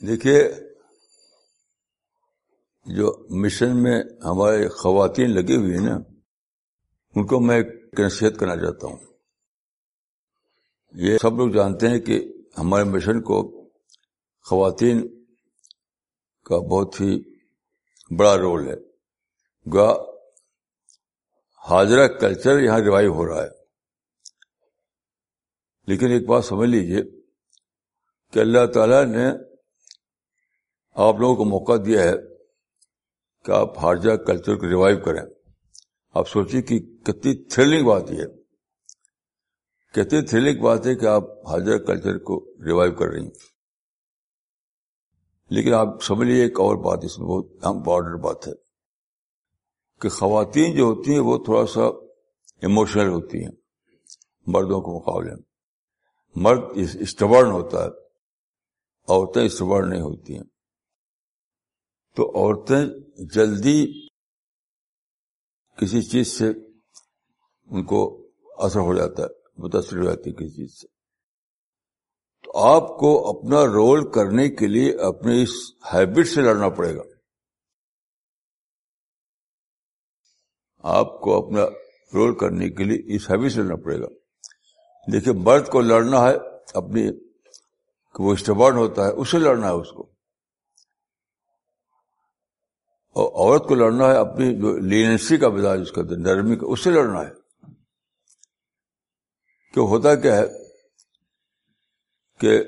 دیکھیے، جو مشن میں ہمارے خواتین لگی ہوئی ہیں نا، ان کو میں نصیحت کرنا چاہتا ہوں۔ یہ سب لوگ جانتے ہیں کہ ہمارے مشن کو خواتین کا بہت ہی بڑا رول ہے۔ گا حاضرہ کلچر یہاں ریوائو ہو رہا ہے۔ لیکن ایک بات سمجھ لیجیے کہ اللہ تعالی نے آپ لوگوں کو موقع دیا ہے کہ آپ حاضرہ کلچر کو ریوائو کریں۔ آپ سوچیے کہ کتنی تھرلنگ بات یہ کتنی تھرلنگ بات ہے کہ آپ حاضرہ کلچر کو ریوائو کر رہی ہیں۔ لیکن آپ سمجھ لیجیے ایک اور بات، اس میں بہت اہم بارڈر بات ہے کہ خواتین جو ہوتی ہیں وہ تھوڑا سا ایموشنل ہوتی ہیں، مردوں کے مقابلے میں۔ مرد اسٹبرن ہوتا ہے، عورتیں اسٹبرن نہیں ہوتی ہیں۔ تو عورتیں جلدی کسی چیز سے ان کو اثر ہو جاتا ہے، متاثر ہو جاتی ہے کسی چیز سے۔ تو آپ کو اپنا رول کرنے کے لیے اپنے اس ہیبٹ سے لڑنا پڑے گا۔ آپ کو اپنا رول کرنے کے لیے اس ہیبٹ سے لڑنا پڑے گا۔ دیکھیے، مرد کو لڑنا ہے، اپنی وہ اسٹبارن ہوتا ہے، اسے لڑنا ہے اس کو۔ اور عورت کو لڑنا ہے اپنی جو لینسی کا مزاج اس کا نرمی کا اس سے لڑنا ہے۔ کہ ہوتا کیا ہے کہ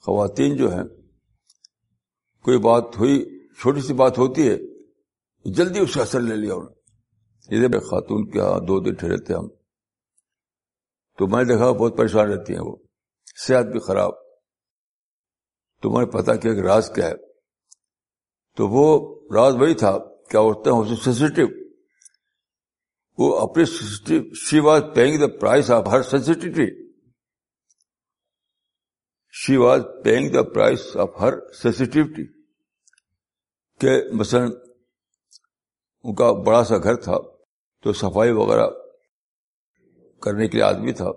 خواتین جو ہیں، کوئی بات ہوئی، چھوٹی سی بات ہوتی ہے، جلدی اس کا اثر لے لیا انہوں نے۔ ادھر خاتون کے دو دن ٹھہرے تھے ہم۔ تو میں دیکھا بہت پریشان رہتی ہیں وہ۔ صحت بھی خراب۔ تو میں نے پتا کیا کہ راز کیا ہے؟ تو وہ راز وہی تھا، کیا عورتیں ہو سینسٹو وہ اپنی she was paying the price of her sensitivity she was paying the price of her sensitivity کہ مثلا ان کا بڑا سا گھر تھا، تو صفائی وغیرہ کرنے کے لیے آدمی تھا۔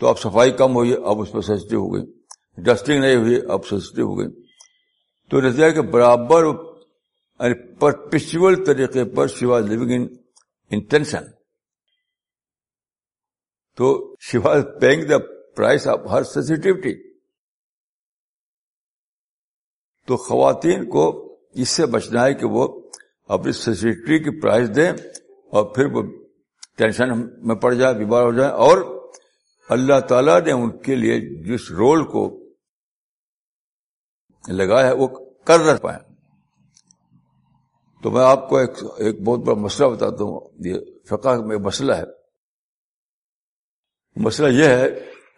تو اب صفائی کم ہوئی، اب اس پہ سینسٹو ہو گئی۔ ڈسٹنگ نہیں ہوئی، اب سینسٹو ہو گئی۔ تو نتیجہ کہ برابر یعنی پرپیچل طریقے پر شی واز لونگ انٹینشن تو she was paying the price of her sensitivity تو خواتین کو اس سے بچنا ہے کہ وہ اپنی سینسٹیوٹی کی پرائز دیں اور پھر وہ ٹینشن میں پڑ جائے، بیمار ہو جائے اور اللہ تعالی نے ان کے لیے جس رول کو لگایا ہے، وہ کر رہ پائے۔ تو میں آپ کو ایک ایک بہت بڑا مسئلہ بتاتا ہوں۔ یہ فقہ میں مسئلہ ہے۔ مسئلہ یہ ہے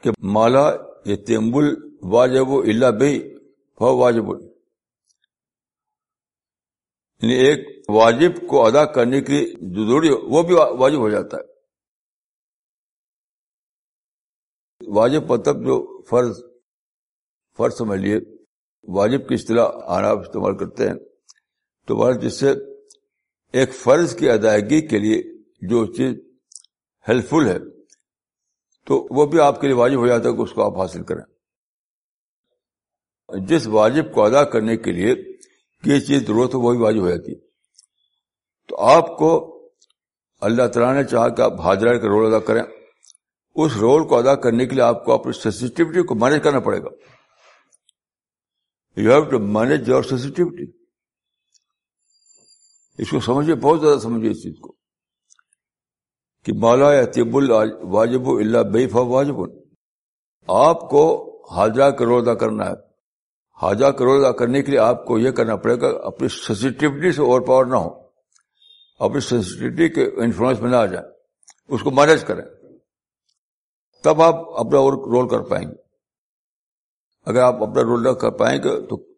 کہ مالا یہ تیمبل واجب اللہ بھائی واجب۔ یعنی ایک واجب کو ادا کرنے کی جو ضروری، وہ بھی واجب ہو جاتا ہے۔ واجب مطلب جو فرض فرض سمجھ لیے۔ واجب کی اصطلاح آنا آپ استعمال کرتے ہیں۔ تو بہت جس سے ایک فرض کی ادائیگی کے لیے جو چیز ہیلپ فل ہے، تو وہ بھی آپ کے لیے واجب ہو جاتا ہے کہ اس کو آپ حاصل کریں۔ جس واجب کو ادا کرنے کے لیے یہ چیز ضرورت ہو، وہ بھی واجب ہو جاتی ہے۔ تو آپ کو اللہ تعالیٰ نے چاہا کہ آپ حاضرہ کا رول ادا کریں۔ اس رول کو ادا کرنے کے لیے آپ کو اپنی سینسٹیوٹی کو مینج کرنا پڑے گا۔ You have to manage your sensitivity اس کو سمجھیے، بہت زیادہ سمجھیے اس چیز کو۔ کہ مالا یا طب اللہ بے واجب۔ آپ کو حاجہ کروڑ ادا کرنا ہے۔ حاجہ کروڑ ادا کرنے کے لیے آپ کو یہ کرنا پڑے گا، اپنی سینسٹیوٹی سے اوور پاور نہ ہو۔ اپنی سینسٹیوٹی کے انفلوئنس میں نہ آ جائے اس کو مینج کریں۔ تب آپ اپنا رول کر پائیں گے۔ اگر آپ اپنا رول نہ کر پائیں گے تو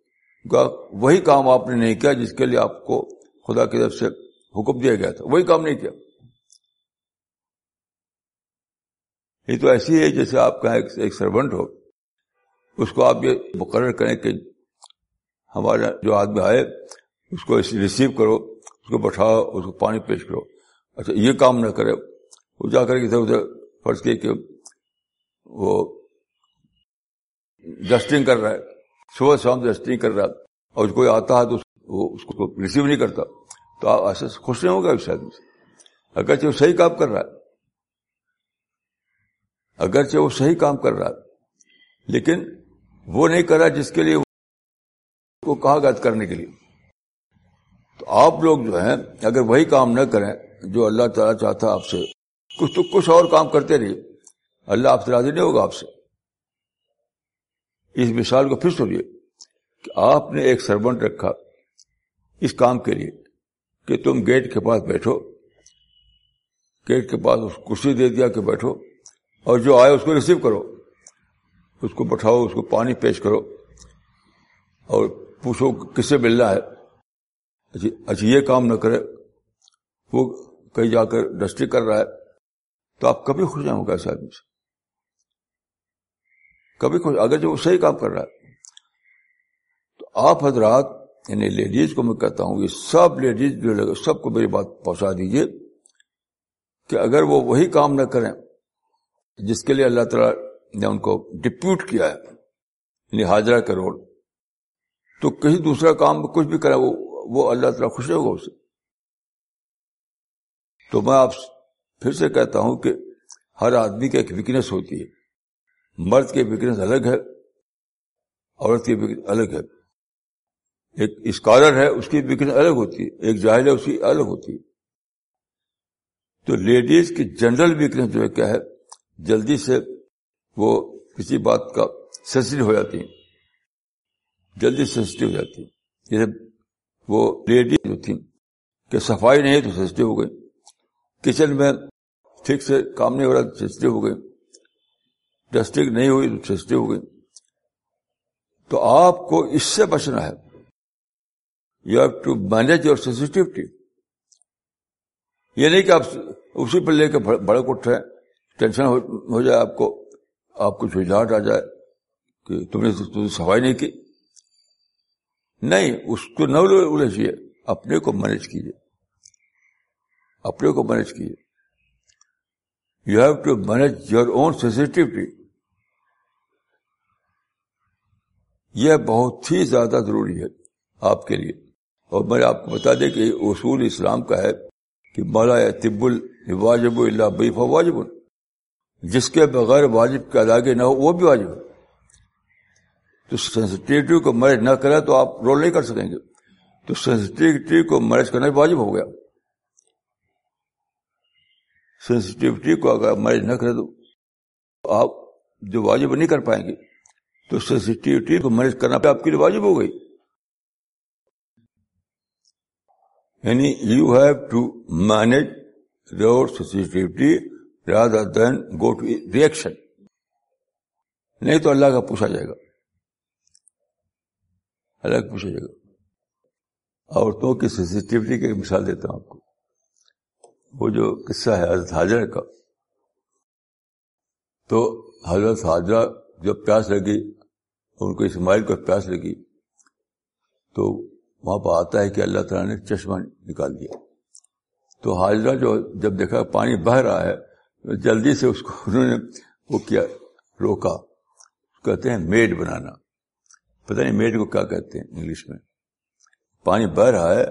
وہی کام آپ نے نہیں کیا جس کے لیے آپ کو خدا کی طرف سے حکم دیا گیا تھا۔ وہی کام نہیں کیا۔ یہ تو ایسی ہے جیسے آپ کا ایک سرونٹ ہو۔ اس کو آپ یہ مقرر کریں کہ ہمارا جو آدمی آئے، اس کو ریسیو کرو، اس کو بٹھاؤ، اس کو پانی پیش کرو۔ اچھا یہ کام نہ کرے۔ وہ جا کر ادھر ادھر فرض کیے کہ وہ ڈسٹنگ کر رہا ہے، صبح شام ریسٹ نہیں کر رہا ہے، اور کوئی آتا ہے تو اس کو ریسیو نہیں کرتا۔ تو آپ ایسے خوش نہیں ہوگا اس آدمی سے۔ اگرچہ وہ صحیح کام کر رہا ہے۔ اگرچہ وہ صحیح کام کر رہا ہے۔ لیکن وہ نہیں کر رہا جس کے لیے وہ کہا گیا کرنے کے لیے۔ تو آپ لوگ جو ہیں، اگر وہی کام نہ کریں، جو اللہ تعالیٰ چاہتا آپ سے، کچھ تو کچھ اور کام کرتے رہیے۔ اللہ آپ سے راضی نہیں ہوگا آپ سے۔ اس مثال کو پھر سنیے کہ آپ نے ایک سربنٹ رکھا اس کام کے لیے کہ تم گیٹ کے پاس بیٹھو، گیٹ کے پاس اس کرسی دے دیا کہ بیٹھو، اور جو آئے اس کو ریسیو کرو۔ اس کو بٹھاؤ، اس کو پانی پیش کرو، اور پوچھو کس سے ملنا ہے۔ اچھا،, اچھا یہ کام نہ کرے، وہ کہیں جا کر ڈسٹری کر رہا ہے۔ تو آپ کبھی خوش نہیں ہوگا اس آدمی سے۔ کبھی خوش اگر جو وہ صحیح کام کر رہا ہے۔ تو آپ حضرات یعنی لیڈیز کو میں کہتا ہوں، یہ سب لیڈیز جو لگے، سب کو میری بات پہنچا دیجیے کہ اگر وہ وہی کام نہ کریں، جس کے لیے اللہ تعالیٰ نے ان کو ڈپیوٹ کیا ہے یعنی حاضرہ کا رول تو کہیں دوسرا کام کچھ بھی کرے وہ وہ اللہ تعالیٰ خوش ہوگا اسے۔ تو میں آپ پھر سے کہتا ہوں کہ ہر آدمی کی ایک ویکنیس ہوتی ہے۔ مرد کی ویکنیس الگ ہے، عورت کی ویکنیس الگ ہے۔ ایک اسکالر ہے، اس کی ویکنیس الگ ہوتی ہے ایک جاہل ہے، اس کی الگ ہوتی ہے تو لیڈیز کی جنرل ویکنیس جو ہے، کیا ہے؟ جلدی سے وہ کسی بات کا سینسٹو ہو جاتی ہیں۔ جلدی سینسٹو ہو جاتی ہیں۔ جیسے وہ لیڈی جو تھی کہ صفائی نہیں تو سینسٹو ہو گئی کچن میں ٹھیک سے کام نہیں ہو رہا تو ہو گئی ڈسٹنگ نہیں ہوئی تو سینسٹو ہو گئی۔ تو آپ کو اس سے بچنا ہے۔ You have to manage your sensitivity یہ نہیں کہ آپ اسی پر لے کے بڑک اٹھ رہے ٹینشن ہو جائے آپ کو آپ کو جھجھاٹ آ جائے کہ تم نے صفائی نہیں کی۔ نہیں، اس کو نہ الجھیے اپنے کو مینج کیجیے۔ اپنے کو مینج کیجیے۔ You have to manage your own sensitivity یہ بہت ہی زیادہ ضروری ہے آپ کے لیے۔ اور میں آپ کو بتا دیں کہ اصول اسلام کا ہے کہ مولا طب الواجب اللہ بیف واجب، جس کے بغیر واجب کے اداگی نہ ہو وہ بھی واجب تو سینسٹیوٹی کو مینج نہ کرے تو آپ رول نہیں کر سکیں گے۔ تو سینسٹیوٹی کو مینج کرنا واجب ہو گیا۔ سینسٹیوٹی کو اگر مینج نہ کرے تو آپ جو واجب نہیں کر پائیں گے۔ تو سینسٹیوٹی کو مینج کرنا آپ کے لیے واجب ہو گئی۔ یعنی you have to manage your sensitivity rather than go to reaction نہیں تو اللہ کا پوچھا جائے گا۔ اللہ کا پوچھا جائے گا۔ عورتوں کی سینسٹیوٹی کی مثال دیتا ہوں آپ کو۔ وہ جو قصہ ہے حضرت حاضر کا۔ تو حضرت حاضرہ جب پیاس لگی ان کو اسماعیل کو پیاس لگی تو وہاں پہ آتا ہے کہ اللہ تعالیٰ نے چشمہ نکال دیا۔ تو حاضرہ جو جب دیکھا پانی بہ رہا ہے، جلدی سے اس کو انہوں نے وہ کیا، روکا۔ کہتے ہیں میڈ بنانا۔ پتہ نہیں میڈ کو کیا کہتے ہیں انگلش میں۔ پانی بہ رہا ہے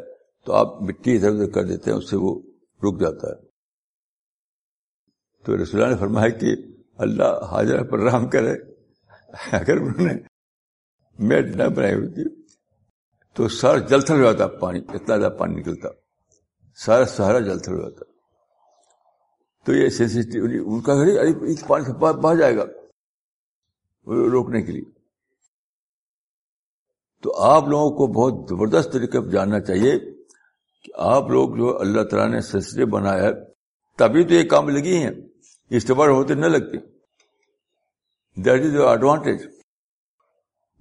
تو آپ مٹی ادھر ادھر کر دیتے ہیں، اس سے وہ رک جاتا ہے۔ تو رسول نے فرمایا کہ اللہ حاضرہ پر رحم کرے۔ اگر انہوں نے میڈ نہ بنائی ہوتی تو سارا جل تھل ہو جاتا، پانی، اتنا زیادہ پانی نکلتا۔ سارا سہارا جل تھل ہو جاتا۔ تو یہ سینسٹیو یعنی ان کا پانی سے بہ جائے گا۔ روکنے کے لیے۔ تو آپ لوگوں کو بہت زبردست طریقے جاننا چاہیے کہ آپ لوگ جو اللہ تعالیٰ نے سینسٹیو بنایا ہے، تبھی تو یہ کام لگی ہیں۔ استعمال ہوتے نہ لگتے۔ That is your advantage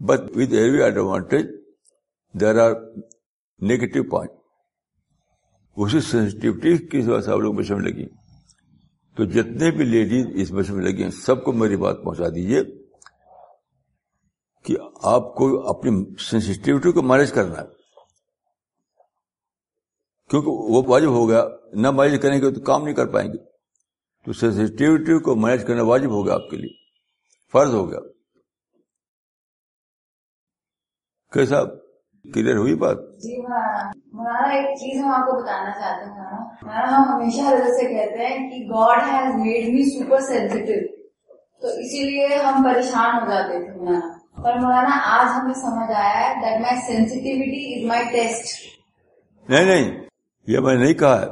but with every advantage there are negative point اسی سینسٹیوٹی کی وجہ سے آپ لوگ بچے میں لگی تو جتنے بھی لیڈیز اس بچے میں لگی ہیں سب کو میری بات پہنچا دیجیے کہ آپ کو اپنی سینسٹیوٹی کو مینج کرنا ہے کیونکہ وہ واجب ہو گیا نہ مینج کریں گے تو کام نہیں کر پائیں گے تو سینسٹیوٹی کو مینج کرنا واجب ہو گیا آپ کے لیے فرض ہو گیا کیسا کلیئر ہوئی بات؟ جی مولانا ایک چیز ہم آپ کو بتانا چاہتے ہیں مولانا ہم ہمیشہ حضرت سے کہتے ہیں کہ God has made me super sensitive تو اسی لیے ہم پریشان ہو جاتے تھے مولانا پر مولانا آج ہمیں سمجھ آیا ہے that my sensitivity is my taste نہیں نہیں یہ میں نے نہیں کہا ہے۔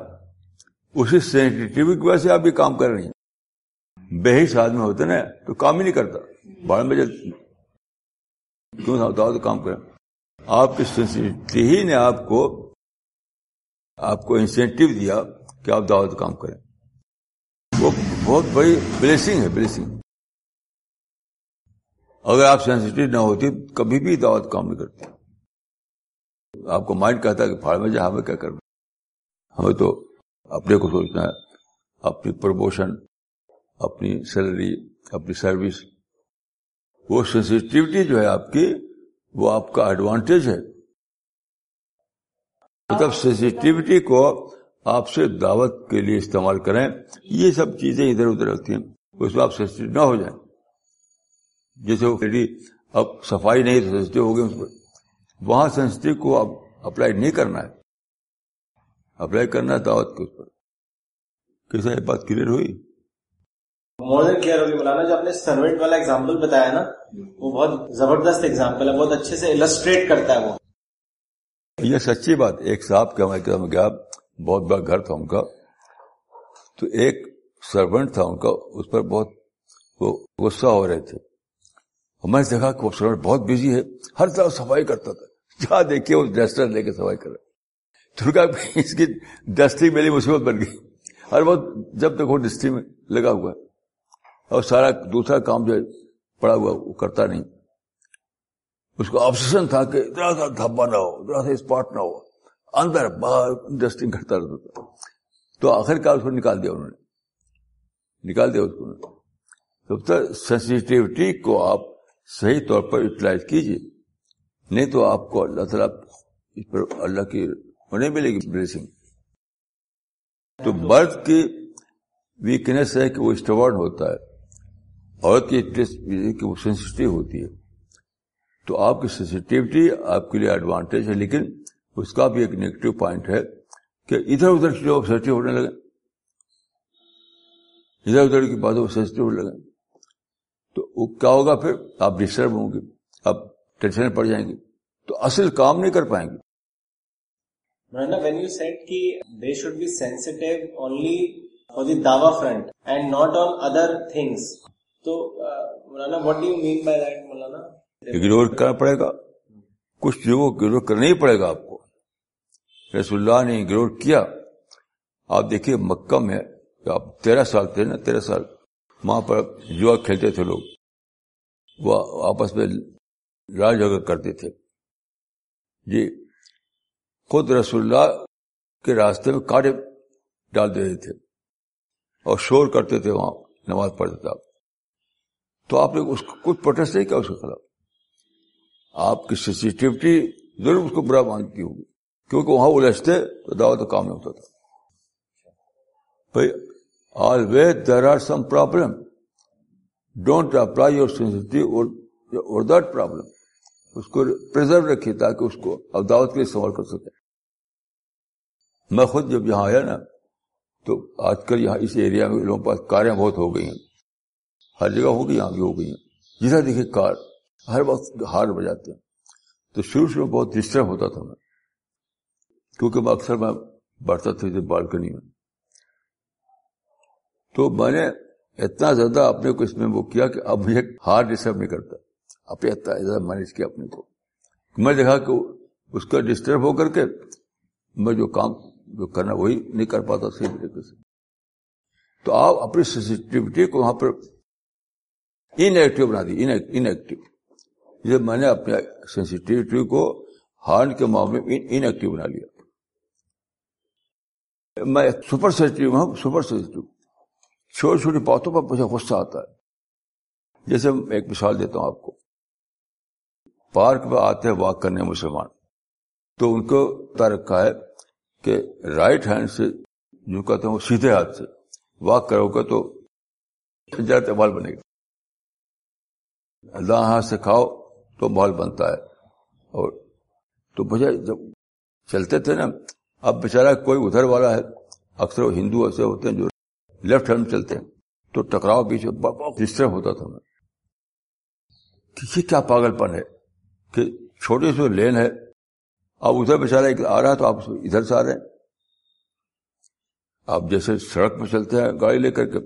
اسی سینسٹیوٹی کی وجہ سے آپ یہ کام کر رہی ہیں۔ بے حص آدمی ہوتے نا تو کام ہی نہیں کرتا۔ بعد میں جب کیوں ہوتا ہو تو کام کریں۔ آپ کی سینسٹیوٹی ہی نے آپ کو آپ کو انسینٹیو دیا کہ آپ دعوت کام کریں۔ وہ بہت بڑی بلیسنگ ہے بلیسنگ اگر آپ سینسٹیو نہ ہوتی، کبھی بھی دعوت کام نہیں کرتی آپ کو مائنڈ کہتا ہے کہ پھاڑ میں جا، ہمیں کیا کرنا ہمیں تو اپنے کو سوچنا ہے، اپنی پروموشن اپنی سیلری اپنی سروس وہ سینسٹیوٹی جو ہے آپ کی، وہ آپ کا ایڈوانٹیج ہے۔ مطلب سینسٹیوٹی کو آپ سے دعوت کے لیے استعمال کریں۔ یہ سب چیزیں ادھر ادھر ہوتی ہیں۔ اس میں آپ سینسٹیو نہ ہو جائیں۔ جیسے وہ اب صفائی نہیں تو سینسٹیو ہو گئی اس پر۔ وہاں سینسٹیو کو آپ اپلائی نہیں کرنا ہے۔ اپلائی کرنا ہے دعوت کے اس پر کیسا یہ بات کلیئر ہوئی؟ مور دین کلیئر ہوگی مولانا، جو آپ نے سروینٹ والا ایگزامپل بتایا نا، وہ بہت زبردست ایگزامپل ہے، بہت اچھے سے السٹریٹ کرتا ہے وہ۔ یہ سچی بات، ایک صاحب کا میں گیا بہت بڑا گھر تھا ان کا۔ تو ایک سروینٹ تھا ان کا، اس پر بہت وہ غصہ ہو رہے تھے۔ میں نے دیکھا کہ وہ سروینٹ بہت بزی ہے، ہر طرح صفائی کرتا تھا۔ جہاں دیکھیے، وہ ڈسٹر لے کے صفائی کر رہے تو اس کی ڈسٹنگ میری مصیبت بن گئی۔ ہر وقت جب تک وہ ڈسٹنگ میں لگا ہوا ہے۔ اور سارا دوسرا کام جو پڑا ہوا وہ کرتا نہیں۔ اس کو آپشن تھا کہ اتنا سا دھبا نہ ہو اتنا سا اسپاٹ نہ ہو۔ اندر باہر ڈسٹنگ کرتا رہتا تھا۔ تو آخر کار اس کو نکال دیا انہوں نے۔ نکال دیا اس کو سینسٹیوٹی کو آپ صحیح طور پر یوٹیلائز کیجیے نہیں تو آپ کو اللہ تعالیٰ اس پر اللہ کی ہونے ملے گی بلیسنگ تو مرد کی ویکنیس ہے کہ وہ اسٹوارڈ ہوتا ہے۔ عورت کی وہ سینسٹیو ہوتی ہے۔ تو آپ کی سینسٹیوٹی آپ کے لیے ایڈوانٹیج ہے، لیکن اس کا بھی ایک نیگیٹو پوائنٹ ہے کہ ادھر ادھر کی لوگ سینسٹیو ہونے لگے، ادھر ادھر کی باتوں سینسٹیو ہونے لگے۔ تو وہ کیا ہوگا پھر؟ آپ ڈسٹرب ہوں گے، آپ ٹینشن پڑ جائیں گے۔ تو اصل کام نہیں کر پائیں گے۔ وین یو سیٹ کی they should be sensitive only for the Dawa front and not on other things تو مولانا what do you mean by that Maulana? Ignore کرنا پڑے گا۔ کچھ چیزوں کو اگنور کرنا ہی پڑے گا آپ کو۔ رسول اللہ نے اگنور کیا۔ آپ دیکھیے مکہ میں آپ تیرہ سال تھے نا، تیرہ سال، وہاں پر جوا کھیلتے تھے لوگ۔ وہ آپس میں لڑائی جھگڑ کرتے تھے۔ جی خود رسول اللہ کے راستے میں کاٹے ڈال دیتے تھے اور شور کرتے تھے وہاں، نماز پڑھتے تھے آپ۔ تو آپ نے اس کو کچھ پروٹیسٹ نہیں کیا اس کے خلاف۔ آپ کی سینسٹیوٹی ضرور اس کو برا مانتی ہوگی، کیونکہ وہاں الجھتے تو دعوت کا کام نہیں ہوتا تھا۔ بھائی always there are some problem don't apply your sensitivity اور دیٹ پرابلم اس کو پرزرو رکھیے تاکہ اس کو اب دعوت کے لیے استعمال کر سکے۔ میں خود جب یہاں آیا نا، تو آج کل یہاں اس ایریا میں لوگوں کے پاس کاریں بہت ہو گئی ہیں۔ ہر جگہ ہو گئی یہاں بھی ہو گئی ہیں۔ جدھر دیکھے کار ہر وقت ہار بجاتے ہیں۔ تو شروع شروع بہت ڈسٹرب ہوتا تھا میں۔ کیونکہ میں اکثر میں بڑھتا تھا ادھر بالکنی میں۔ تو میں نے اتنا زیادہ اپنے کو اس میں وہ کیا کہ اب مجھے ہار ڈسٹرب نہیں کرتا۔ اب اتنا زیادہ مینج کیا اپنے کو۔ میں دیکھا کہ اس کا ڈسٹرب ہو کر کے میں جو کام جو کرنا وہی نہیں کر پاتا صحیح طریقے سے۔ تو آپ اپنی سینسٹیوٹی کو وہاں پر انیکٹو بنا دی انیکٹو جب میں نے اپنے سینسٹیوٹی کو ہارن کے معاملے میں انیکٹو بنا لیا۔ میں سپر سینسٹیو ہوں سپر سینسٹیو چھوٹی چھوٹی باتوں پر مجھے غصہ آتا ہے۔ جیسے ایک مثال دیتا ہوں آپ کو۔ پارک میں آتے ہیں واک کرنے مسلمان۔ تو ان کو رکھا ہے کہ رائٹ ہینڈ سے جو کہتے ہیں وہ سیدھے ہاتھ سے واک کرو گے تو زیادہ بنے گا۔ اللہ ہاتھ سے کھاؤ تو مال بنتا ہے۔ اور تو بجائے جب چلتے تھے نا، اب بیچارہ کوئی ادھر والا ہے، اکثر وہ ہندو ایسے ہوتے ہیں جو لیفٹ ہینڈ چلتے ہیں۔ تو ٹکراؤ بیچ میں ڈسٹرب ہوتا تھا۔ میں یہ کیا پاگل پن ہے کہ چھوٹی سی لین ہے۔ اب ادھر بیچارہ آ رہا ہے تو آپ ادھر سے آ رہے ہیں۔ آپ جیسے سڑک پہ چلتے ہیں، گاڑی لے کر کے۔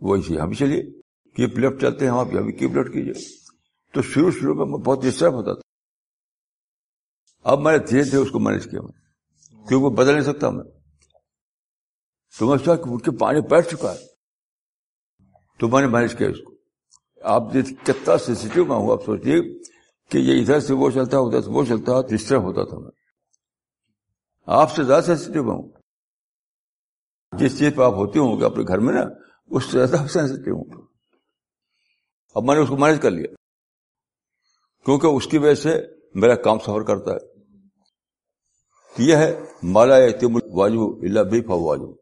وہی یہاں بھی چلیے۔ کیپ لیفٹ چلتے ہیں آپ یہاں بھی کیپ لیفٹ کیجیے؟ تو شروع شروع میں میں بہت ڈسٹرب ہوتا تھا۔ اب میں نے دھیرے دھیرے اس کو مینج کیا میں، کیونکہ بدل نہیں سکتا میں تو میں سوچا کہ ان کے پانی بیٹھ چکا ہے۔ تو میں نے مینج کیا اس کو۔ آپ کتنا سینسٹیو میں ہوں، آپ سوچیے کہ یہ ادھر سے وہ چلتا، ادھر سے وہ چلتا ڈسٹرب ہوتا تھا میں۔ آپ سے زیادہ سینسٹیو میں ہوں۔ جس چیز پہ آپ ہوتی ہوں گے اپنے گھر میں نا، اس سے زیادہ سینسٹیو ہوں اب میں نے اس کو مینج کر لیا۔ کیونکہ اس کی وجہ سے میرا کام سفر کرتا ہے۔ یہ ہے مالا واجو اللہ بھی فواجو